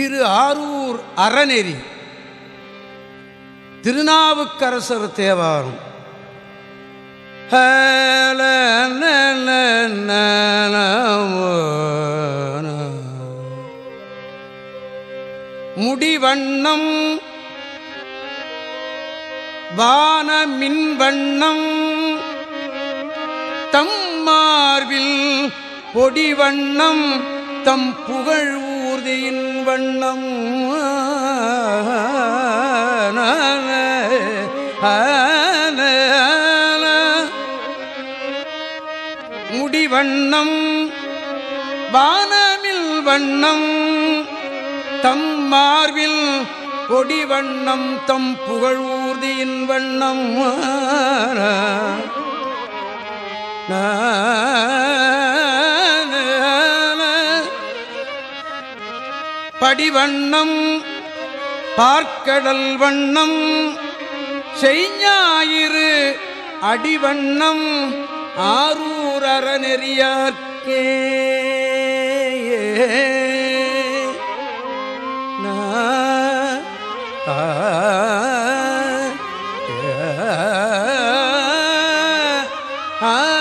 திரு ஆரூர் அறநெறி. திருநாவுக்கரசர் தேவாரம். முடிவண்ணம். வான மின்வண்ணம் தம்மார்வில் பொடிவண்ணம். தம் புகழ் ஊர்தியின் வண்ணம். முடிவண்ணம். வானமில் வண்ணம். தம் மார்பில் கொடி வண்ணம் தம் புகழ் ஊர்தியின் வண்ணம். படிவண்ணம் பார்க்கடல் வண்ணம் செய்ஞாயிறு அடிவண்ணம் ஆரூர் அறநெறியார்க்கே ஆ